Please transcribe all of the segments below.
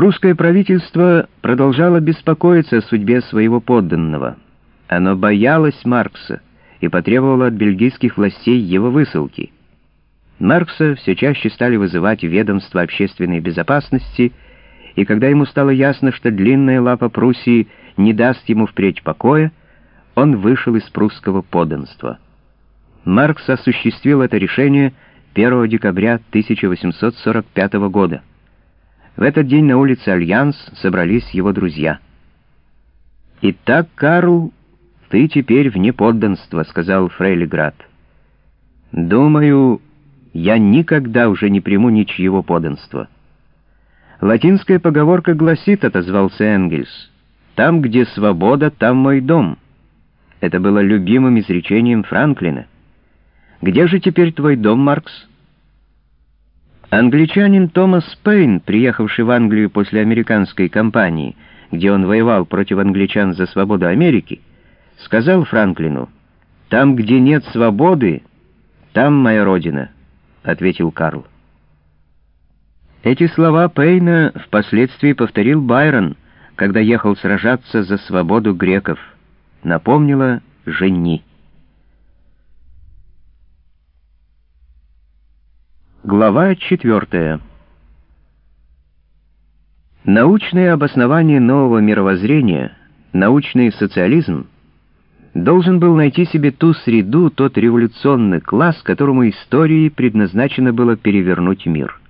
Прусское правительство продолжало беспокоиться о судьбе своего подданного. Оно боялось Маркса и потребовало от бельгийских властей его высылки. Маркса все чаще стали вызывать ведомство общественной безопасности, и когда ему стало ясно, что длинная лапа Пруссии не даст ему впредь покоя, он вышел из прусского подданства. Маркс осуществил это решение 1 декабря 1845 года. В этот день на улице Альянс собрались его друзья. «Итак, Карл, ты теперь вне подданства», — сказал Фрейлиград. «Думаю, я никогда уже не приму ничьего подданства». «Латинская поговорка гласит», — отозвался Энгельс, «там, где свобода, там мой дом». Это было любимым изречением Франклина. «Где же теперь твой дом, Маркс?» Англичанин Томас Пейн, приехавший в Англию после американской кампании, где он воевал против англичан за свободу Америки, сказал Франклину, «Там, где нет свободы, там моя родина», — ответил Карл. Эти слова Пейна впоследствии повторил Байрон, когда ехал сражаться за свободу греков. Напомнила «Жени». Глава 4. Научное обоснование нового мировоззрения, научный социализм, должен был найти себе ту среду, тот революционный класс, которому истории предназначено было перевернуть мир.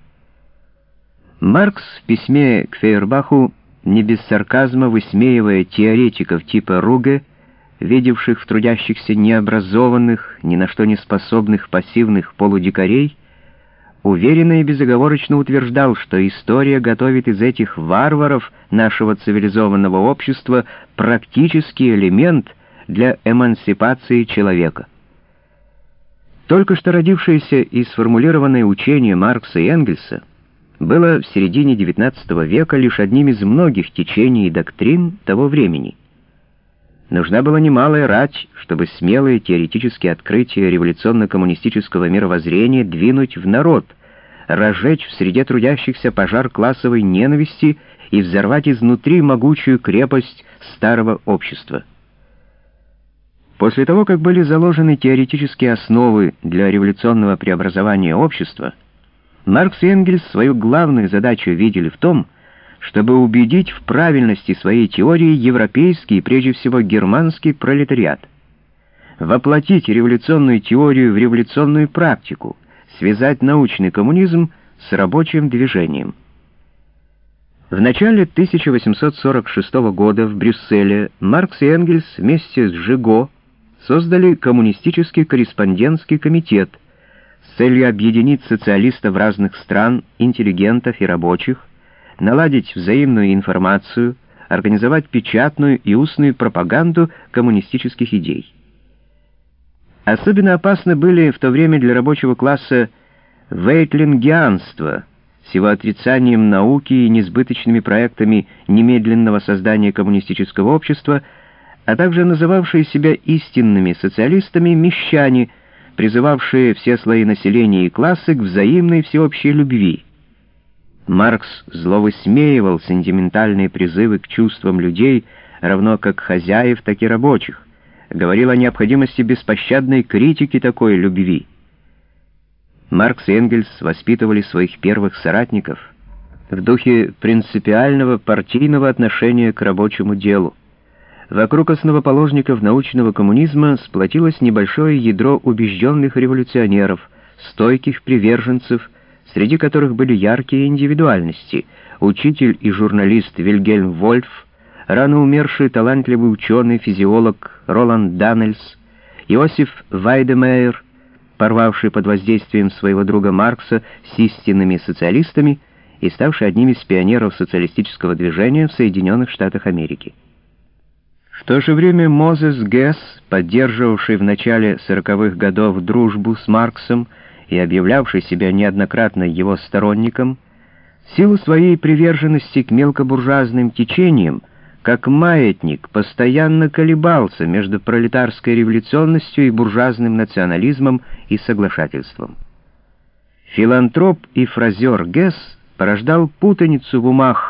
Маркс в письме к Фейербаху не без сарказма высмеивая теоретиков типа Руге, видевших в трудящихся необразованных, ни на что не способных пассивных полудикарей, уверенно и безоговорочно утверждал, что история готовит из этих варваров нашего цивилизованного общества практический элемент для эмансипации человека. Только что родившееся и сформулированное учение Маркса и Энгельса было в середине XIX века лишь одним из многих течений и доктрин того времени. Нужна была немалая рать, чтобы смелые теоретические открытия революционно-коммунистического мировоззрения двинуть в народ, разжечь в среде трудящихся пожар классовой ненависти и взорвать изнутри могучую крепость старого общества. После того, как были заложены теоретические основы для революционного преобразования общества, Маркс и Энгельс свою главную задачу видели в том, чтобы убедить в правильности своей теории европейский и прежде всего германский пролетариат, воплотить революционную теорию в революционную практику, связать научный коммунизм с рабочим движением. В начале 1846 года в Брюсселе Маркс и Энгельс вместе с Жиго создали коммунистический корреспондентский комитет с целью объединить социалистов разных стран, интеллигентов и рабочих, наладить взаимную информацию, организовать печатную и устную пропаганду коммунистических идей. Особенно опасны были в то время для рабочего класса вейтлингианство с его отрицанием науки и несбыточными проектами немедленного создания коммунистического общества, а также называвшие себя истинными социалистами мещане, призывавшие все слои населения и классы к взаимной всеобщей любви. Маркс зло высмеивал сентиментальные призывы к чувствам людей, равно как хозяев, так и рабочих, говорил о необходимости беспощадной критики такой любви. Маркс и Энгельс воспитывали своих первых соратников в духе принципиального партийного отношения к рабочему делу. Вокруг основоположников научного коммунизма сплотилось небольшое ядро убежденных революционеров, стойких приверженцев, среди которых были яркие индивидуальности, учитель и журналист Вильгельм Вольф, рано умерший талантливый ученый-физиолог Роланд Даннельс, Иосиф Вайдемейер, порвавший под воздействием своего друга Маркса с истинными социалистами и ставший одним из пионеров социалистического движения в Соединенных Штатах Америки. В то же время Мозес Гесс, поддерживавший в начале 40-х годов дружбу с Марксом, и объявлявший себя неоднократно его сторонником, в силу своей приверженности к мелкобуржуазным течениям, как маятник, постоянно колебался между пролетарской революционностью и буржуазным национализмом и соглашательством. Филантроп и фразер Гесс порождал путаницу в умах